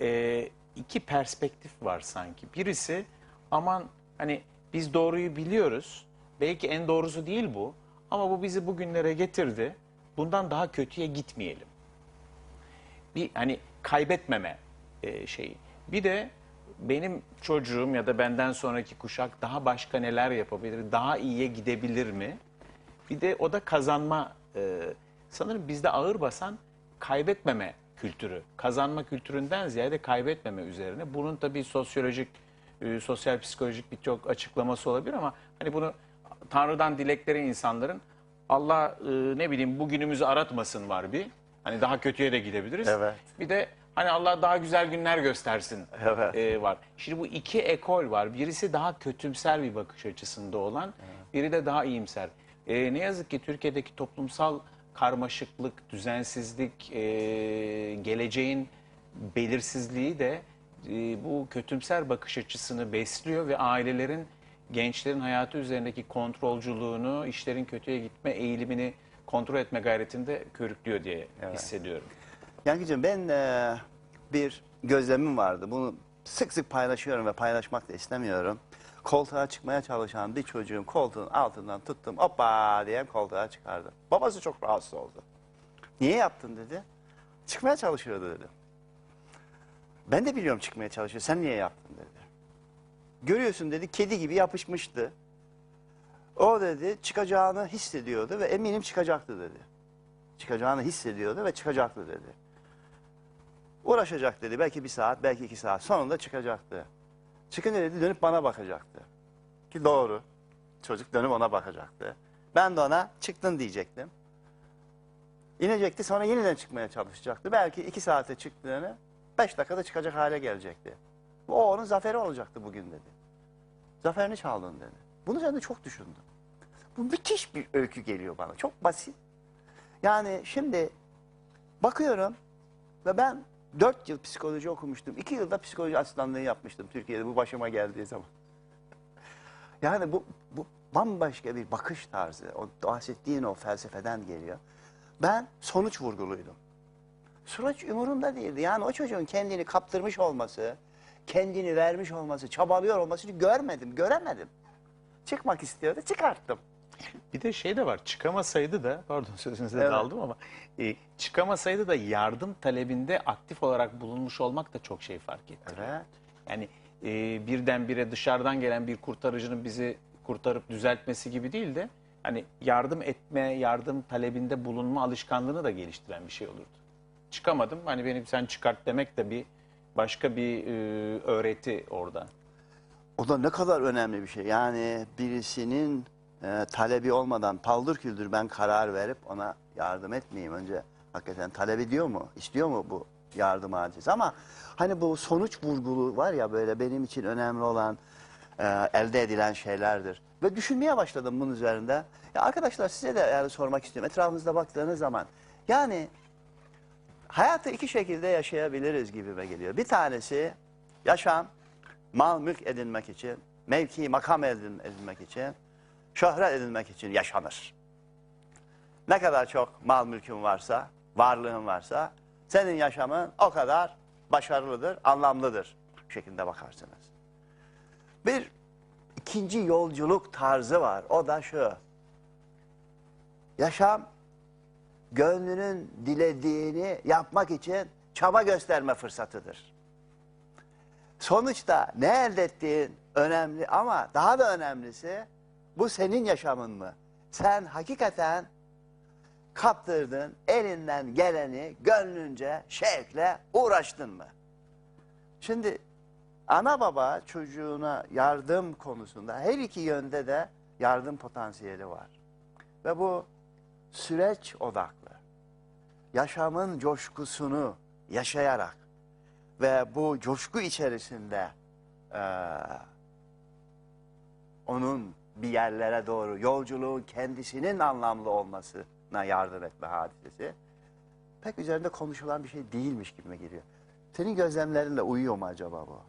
e, iki perspektif var sanki. Birisi aman hani biz doğruyu biliyoruz belki en doğrusu değil bu ama bu bizi bugünlere getirdi. bundan daha kötüye gitmeyelim. Bir hani kaybetmeme e, şeyi. Bir de benim çocuğum ya da benden sonraki kuşak daha başka neler yapabilir, daha iyiye gidebilir mi? Bir de o da kazanma. e, sanırım bizde ağır basan kaybetmeme kültürü. Kazanma kültüründen ziyade kaybetmeme üzerine. Bunun tabii sosyolojik, e, sosyal psikolojik birçok açıklaması olabilir ama hani bunu Tanrı'dan dilekleri insanların Allah e, ne bileyim bugünümüzü aratmasın var bir. Hani daha kötüye de gidebiliriz. Evet. Bir de hani Allah daha güzel günler göstersin Evet. e, var. Şimdi bu iki ekol var. Birisi daha kötümser bir bakış açısında olan, biri de daha iyimser. E, ne yazık ki Türkiye'deki toplumsal karmaşıklık, düzensizlik, e, geleceğin belirsizliği de e, bu kötümser bakış açısını besliyor ve ailelerin gençlerin hayatı üzerindeki kontrolcülüğünü, işlerin kötüye gitme eğilimini kontrol etme gayretinde körüklüyor diye hissediyorum. Yankıcığım ben e, bir gözlemim vardı. Bunu sık sık paylaşıyorum ve paylaşmak da istemiyorum. Koltuğa çıkmaya çalışan bir çocuğun koltuğun altından tuttum. Hoppa diye koltuğa çıkardım. Babası çok rahatsız oldu. Niye yaptın dedi. Çıkmaya çalışıyordu dedi. Ben de biliyorum çıkmaya çalışıyor. Sen niye yaptın dedi. Görüyorsun dedi kedi gibi yapışmıştı. O dedi çıkacağını hissediyordu ve eminim çıkacaktı dedi. Çıkacağını hissediyordu ve çıkacaktı dedi. Uğraşacak dedi. Belki bir saat, belki iki saat. Sonunda çıkacaktı. Çıkınca dedi dönüp bana bakacaktı. Ki doğru. Çocuk dönüp ona bakacaktı. Ben de ona çıktın diyecektim. İnecekti sonra yeniden çıkmaya çalışacaktı. Belki iki saate çıktığını beş dakikada çıkacak hale gelecekti. O onun zaferi olacaktı bugün dedi. Zaferini çaldın dedi. Bunu ben de çok düşündüm. Bu müthiş bir öykü geliyor bana. Çok basit. Yani şimdi bakıyorum ve ben dört yıl psikoloji okumuştum. iki yılda psikoloji asistanlığı yapmıştım Türkiye'de bu başıma geldiği zaman. *laughs* Yani bu, bu bambaşka bir bakış tarzı. O bahsettiğin o felsefeden geliyor. Ben sonuç vurguluydum. Sonuç umurumda değildi. Yani o çocuğun kendini kaptırmış olması, kendini vermiş olması, çabalıyor olmasını görmedim, göremedim. Çıkmak istiyordu, çıkarttım. Bir de şey de var çıkamasaydı da pardon sözünüze Evet. daldım ama e, çıkamasaydı da yardım talebinde aktif olarak bulunmuş olmak da çok şey fark etti. Evet. Yani e, birdenbire dışarıdan gelen bir kurtarıcının bizi kurtarıp düzeltmesi gibi değil de hani yardım etme, yardım talebinde bulunma alışkanlığını da geliştiren bir şey olurdu. Çıkamadım hani benim sen çıkart demek de bir başka bir e, öğreti orada. O da ne kadar önemli bir şey. Yani birisinin e, talebi olmadan paldır küldür ben karar verip ona yardım etmeyeyim. Önce hakikaten talep ediyor mu? İstiyor mu bu yardım aciz? Ama hani bu sonuç vurgulu var ya böyle benim için önemli olan e, elde edilen şeylerdir. Ve düşünmeye başladım bunun üzerinde. Ya arkadaşlar size de yani sormak istiyorum. Etrafınızda baktığınız zaman yani hayatı iki şekilde yaşayabiliriz gibime geliyor. Bir tanesi yaşam mal mülk edinmek için, mevki makam edin, edinmek için, şöhret edinmek için yaşanır. Ne kadar çok mal mülkün varsa, varlığın varsa senin yaşamın o kadar başarılıdır, anlamlıdır şeklinde bakarsınız. Bir ikinci yolculuk tarzı var. O da şu. Yaşam gönlünün dilediğini yapmak için çaba gösterme fırsatıdır. Sonuçta ne elde ettiğin önemli ama daha da önemlisi bu senin yaşamın mı? Sen hakikaten kaptırdın, elinden geleni gönlünce, şevkle uğraştın mı? Şimdi ana baba çocuğuna yardım konusunda her iki yönde de yardım potansiyeli var. Ve bu süreç odaklı. Yaşamın coşkusunu yaşayarak ve bu coşku içerisinde eee, onun bir yerlere doğru yolculuğun kendisinin anlamlı olmasına yardım etme hadisesi pek üzerinde konuşulan bir şey değilmiş gibi geliyor. Senin gözlemlerinle uyuyor mu acaba bu?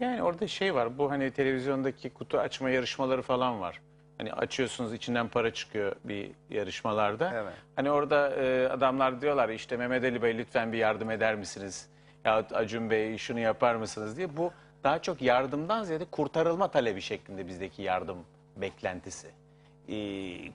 Yani orada şey var bu hani televizyondaki kutu açma yarışmaları falan var. Hani açıyorsunuz içinden para çıkıyor bir yarışmalarda. Evet. Hani orada e, adamlar diyorlar işte Mehmet Ali Bey lütfen bir yardım eder misiniz? Ya Acun Bey şunu yapar mısınız diye. Bu daha çok yardımdan ziyade kurtarılma talebi şeklinde bizdeki yardım beklentisi. E,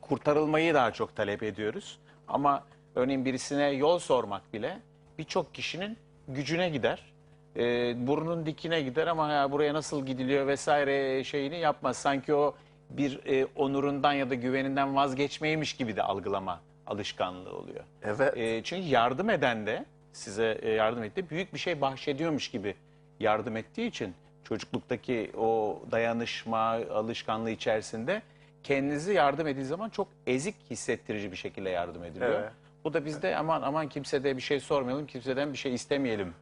kurtarılmayı daha çok talep ediyoruz. Ama Örneğin birisine yol sormak bile birçok kişinin gücüne gider. E, burnun dikine gider ama ya buraya nasıl gidiliyor vesaire şeyini yapmaz. Sanki o bir e, onurundan ya da güveninden vazgeçmeymiş gibi de algılama alışkanlığı oluyor. Evet. E, çünkü yardım eden de size e, yardım etti büyük bir şey bahşediyormuş gibi yardım ettiği için çocukluktaki o dayanışma alışkanlığı içerisinde kendinizi yardım ettiği zaman çok ezik hissettirici bir şekilde yardım ediliyor. Evet. Bu da bizde aman aman kimsede bir şey sormayalım, kimseden bir şey istemeyelim.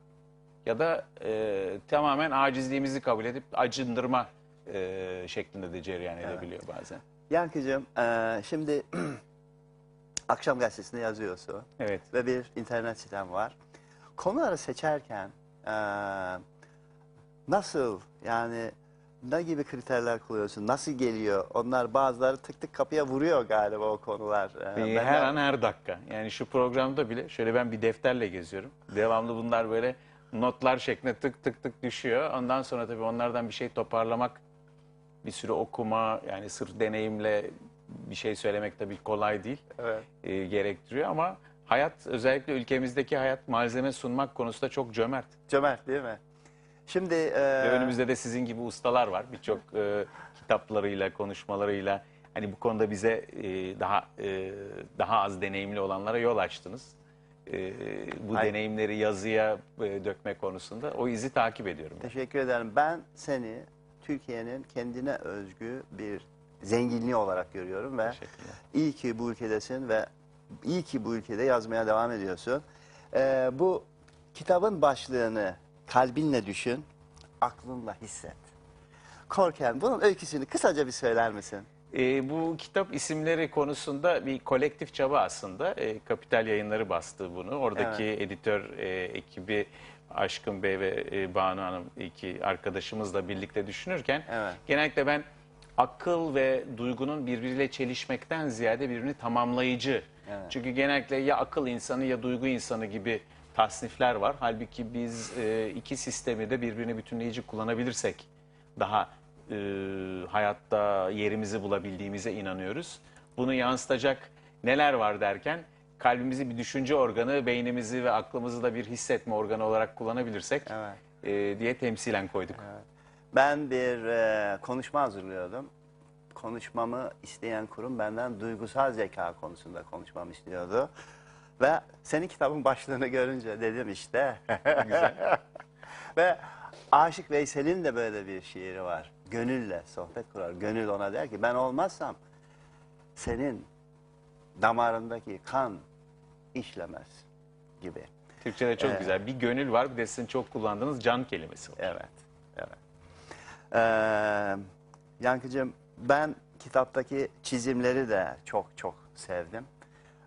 Ya da e, tamamen acizliğimizi kabul edip acındırma e, şeklinde de cereyan edebiliyor bazen. Yankıcığım e, şimdi *clears throat* akşam gazetesinde yazıyorsun. Evet. Ve bir internet sitem var. Konuları seçerken e, nasıl yani ne gibi kriterler kullanıyorsun? Nasıl geliyor? Onlar bazıları tık tık kapıya vuruyor galiba o konular. E, Ee, ben her de- an her dakika. Yani şu programda bile şöyle ben bir defterle geziyorum. Devamlı bunlar böyle notlar şeklinde tık tık tık düşüyor. Ondan sonra tabii onlardan bir şey toparlamak, bir sürü okuma yani sırf deneyimle bir şey söylemek tabii kolay değil. Evet. e, gerektiriyor ama hayat özellikle ülkemizdeki hayat malzeme sunmak konusunda çok cömert. Cömert değil mi? Şimdi e, Ve önümüzde de sizin gibi ustalar var. Birçok e, kitaplarıyla, konuşmalarıyla hani bu konuda bize e, daha e, daha az deneyimli olanlara yol açtınız. E, bu Ay- deneyimleri yazıya e, dökme konusunda o izi takip ediyorum. Teşekkür ederim. Ben seni Türkiye'nin kendine özgü bir zenginliği olarak görüyorum ve iyi ki bu ülkedesin ve iyi ki bu ülkede yazmaya devam ediyorsun. Ee, bu kitabın başlığını kalbinle düşün, aklınla hisset. Korken bunun öyküsünü kısaca bir söyler misin? E, bu kitap isimleri konusunda bir kolektif çaba aslında. E, Kapital Yayınları bastı bunu. Oradaki editör e, ekibi Aşkın Bey ve e, Banu Hanım iki arkadaşımızla birlikte düşünürken genellikle ben akıl ve duygunun birbiriyle çelişmekten ziyade birbirini tamamlayıcı. Çünkü genellikle ya akıl insanı ya duygu insanı gibi tasnifler var. Halbuki biz e, iki sistemi de birbirini bütünleyici kullanabilirsek daha e, hayatta yerimizi bulabildiğimize inanıyoruz. Bunu yansıtacak neler var derken kalbimizi bir düşünce organı, beynimizi ve aklımızı da bir hissetme organı olarak kullanabilirsek e, diye temsilen koyduk. Ben bir e, konuşma hazırlıyordum. Konuşmamı isteyen kurum benden duygusal zeka konusunda konuşmamı istiyordu. Ve senin kitabın başlığını görünce dedim işte. Güzel. *laughs* Ve Aşık Veysel'in de böyle bir şiiri var. Gönülle sohbet kurar. Gönül ona der ki ben olmazsam senin damarındaki kan işlemez gibi. Türkçe'de çok Ee, güzel. Bir gönül var bir de sizin çok kullandığınız can kelimesi var. Evet. Evet. Ee, Yankıcığım ben kitaptaki çizimleri de çok çok sevdim.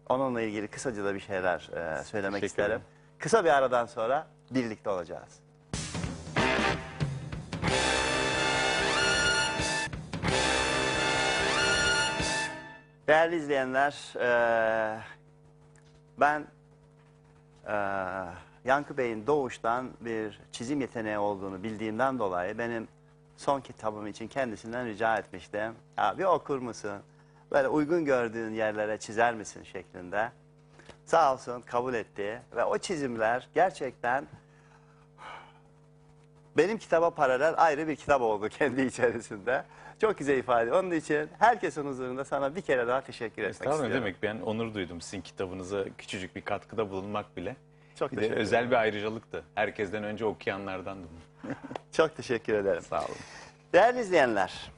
Onunla ilgili kısaca da bir şeyler e, söylemek Teşekkür isterim. ederim. Kısa bir aradan sonra birlikte olacağız. Değerli izleyenler, e, ben e, Yankı Bey'in doğuştan bir çizim yeteneği olduğunu bildiğimden dolayı benim son kitabım için kendisinden rica etmiştim. Ya bir okur musun? Böyle uygun gördüğün yerlere çizer misin şeklinde. Sağ olsun kabul etti ve o çizimler gerçekten benim kitaba paralel ayrı bir kitap oldu *laughs* kendi içerisinde. Çok güzel ifade. Onun için herkesin huzurunda sana bir kere daha teşekkür etmek Estağfurullah ne istiyorum. demek ben onur duydum sizin kitabınıza küçücük bir katkıda bulunmak bile. Çok bir de teşekkür özel ederim. bir ayrıcalıktı. Herkesten önce okuyanlardandım. *laughs* Çok teşekkür ederim. Sağ olun. Değerli izleyenler,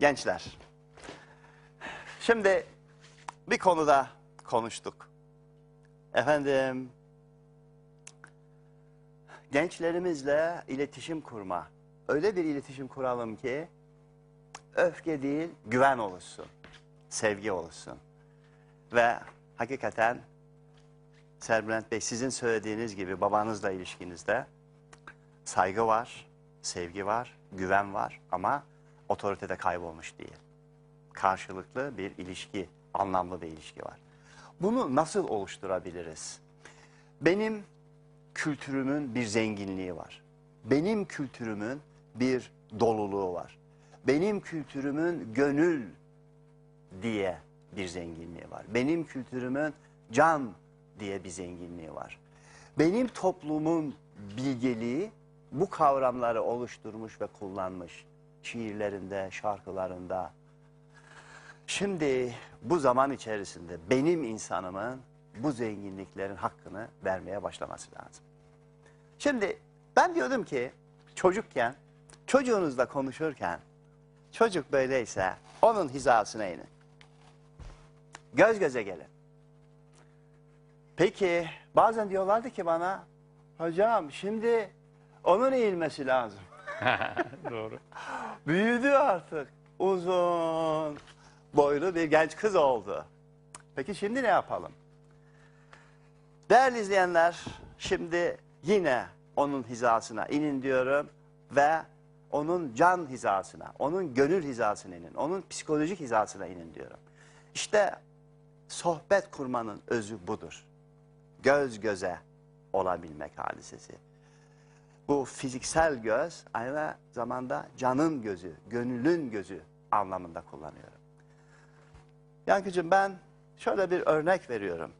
gençler. Şimdi bir konuda konuştuk. Efendim, gençlerimizle iletişim kurma. Öyle bir iletişim kuralım ki öfke değil güven oluşsun, sevgi oluşsun. Ve hakikaten Serbülent Bey sizin söylediğiniz gibi babanızla ilişkinizde saygı var, sevgi var, güven var ama otoritede kaybolmuş değil. Karşılıklı bir ilişki, anlamlı bir ilişki var. Bunu nasıl oluşturabiliriz? Benim kültürümün bir zenginliği var. Benim kültürümün bir doluluğu var. Benim kültürümün gönül diye bir zenginliği var. Benim kültürümün can diye bir zenginliği var. Benim toplumun bilgeliği bu kavramları oluşturmuş ve kullanmış. Şiirlerinde, şarkılarında. Şimdi bu zaman içerisinde benim insanımın bu zenginliklerin hakkını vermeye başlaması lazım. Şimdi ben diyordum ki çocukken, çocuğunuzla konuşurken çocuk böyleyse onun hizasına inin. Göz göze gelin. Peki bazen diyorlardı ki bana hocam şimdi onun eğilmesi lazım. *laughs* Doğru. Büyüdü artık. Uzun boylu bir genç kız oldu. Peki şimdi ne yapalım? Değerli izleyenler şimdi yine onun hizasına inin diyorum ve onun can hizasına, onun gönül hizasına inin, onun psikolojik hizasına inin diyorum. İşte sohbet kurmanın özü budur. Göz göze olabilmek hadisesi. Bu fiziksel göz aynı zamanda canın gözü, gönülün gözü anlamında kullanıyorum. Yankıcığım ben şöyle bir örnek veriyorum.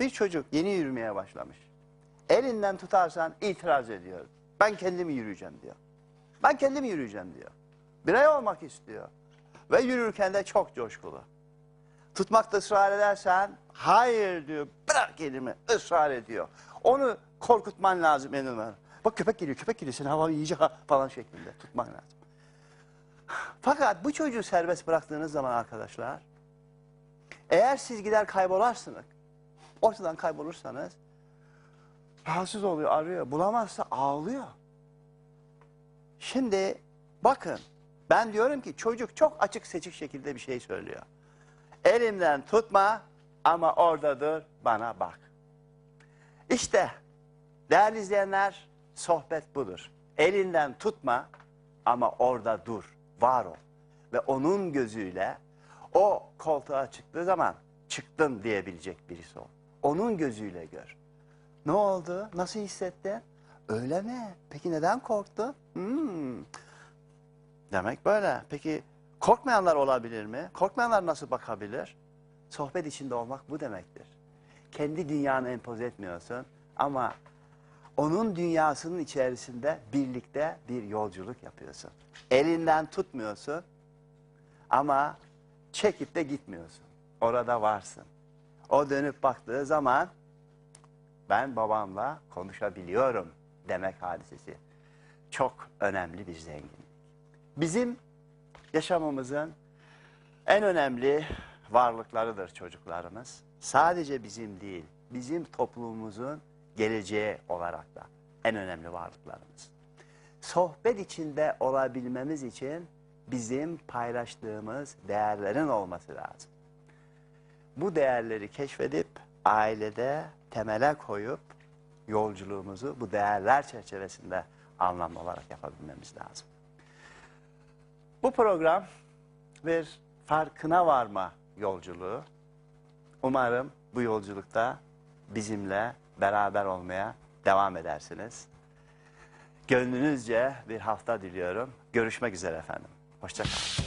Bir çocuk yeni yürümeye başlamış. Elinden tutarsan itiraz ediyor. Ben kendim yürüyeceğim diyor. Ben kendim yürüyeceğim diyor. Birey olmak istiyor. Ve yürürken de çok coşkulu. Tutmakta ısrar edersen hayır diyor. Bırak elimi ısrar ediyor. Onu korkutman lazım en. Bak köpek geliyor köpek geliyor seni hava yiyecek ha *laughs* falan şeklinde tutman lazım. Fakat bu çocuğu serbest bıraktığınız zaman arkadaşlar eğer siz gider kaybolarsınız ortadan kaybolursanız rahatsız oluyor arıyor bulamazsa ağlıyor. Şimdi bakın ben diyorum ki çocuk çok açık seçik şekilde bir şey söylüyor. Elimden tutma ama orada dur bana bak. İşte değerli izleyenler sohbet budur. Elinden tutma ama orada dur, var ol. Ve onun gözüyle o koltuğa çıktığı zaman çıktım diyebilecek birisi ol. Onun gözüyle gör. Ne oldu? Nasıl hissettin? Öyle mi? Peki neden korktun? Hmm. Demek böyle. Peki korkmayanlar olabilir mi? Korkmayanlar nasıl bakabilir? Sohbet içinde olmak bu demektir. Kendi dünyanı empoze etmiyorsun ama onun dünyasının içerisinde birlikte bir yolculuk yapıyorsun. Elinden tutmuyorsun ama çekip de gitmiyorsun. Orada varsın. O dönüp baktığı zaman ben babamla konuşabiliyorum demek hadisesi. Çok önemli bir zenginlik. Bizim yaşamımızın en önemli varlıklarıdır çocuklarımız. Sadece bizim değil, bizim toplumumuzun geleceği olarak da en önemli varlıklarımız. Sohbet içinde olabilmemiz için bizim paylaştığımız değerlerin olması lazım. Bu değerleri keşfedip ailede temele koyup yolculuğumuzu bu değerler çerçevesinde anlamlı olarak yapabilmemiz lazım. Bu program bir farkına varma yolculuğu. Umarım bu yolculukta bizimle beraber olmaya devam edersiniz. Gönlünüzce bir hafta diliyorum. Görüşmek üzere efendim. Hoşçakalın.